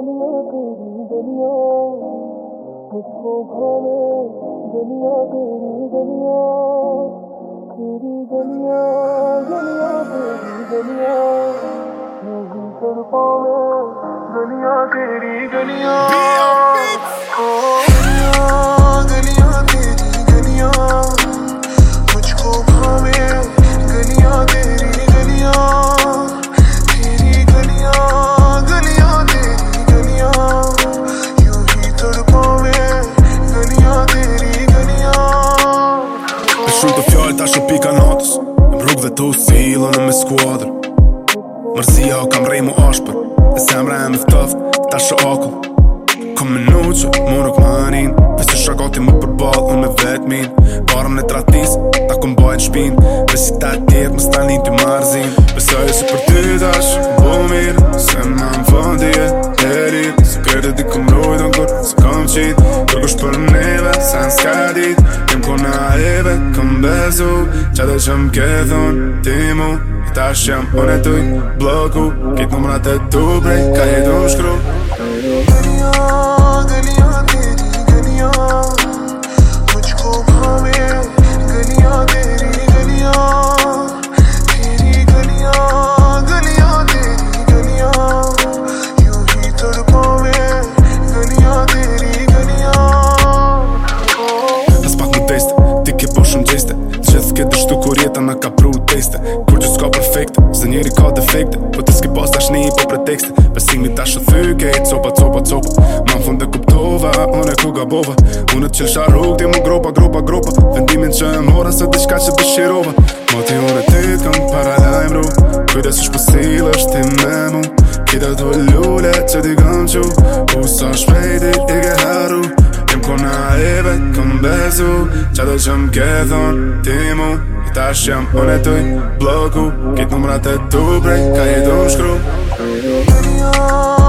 गलियों तेरी गलियों मुझको खोले गलियों तेरी गलियों तेरी गलियों गलियों तेरी गलियों मेरी सड़कों में गलियों तेरी गलियों shumë të fjallë ta shumë pika natës më rrugë dhe të usë në me skuadër Mërzia o kam rej mu ashpër E se më rej më vëtëf Ta shë akull Kom me nu që mu nuk manin Ve se shakoti më përbalë Unë me vetë min Parëm në tratisë Ta kom bajnë shpinë Ve si ta tjetë më stanin të marzin Ve se ojë për ty dash Bo mirë besu Qa dhe shëm këthun Ti mu I tash jam unë e tuj Bloku Kitë numrat e tu brej Ka jetu shkru nuk Kur që s'ka perfekte, se njeri ka defekte Po të s'ki pas tash një për pretekste Pesim një tash të thyke, copa, copa, copa Ma më fund të kuptova, unë e ku ga bova Unë të qëllë sharu, këti më gropa, gropa, gropa Vendimin që e mora, se diçka që pëshirova Ma të jonë e të të këmë para lajmë ru Kujtës është pësilë është ti me mu Kita të lullë e që di gëmë që Usa Qa do që më këthon, ti mu Tash jam unë tuj bloku Kitë numrat e tu brej Ka jetu në shkru oh.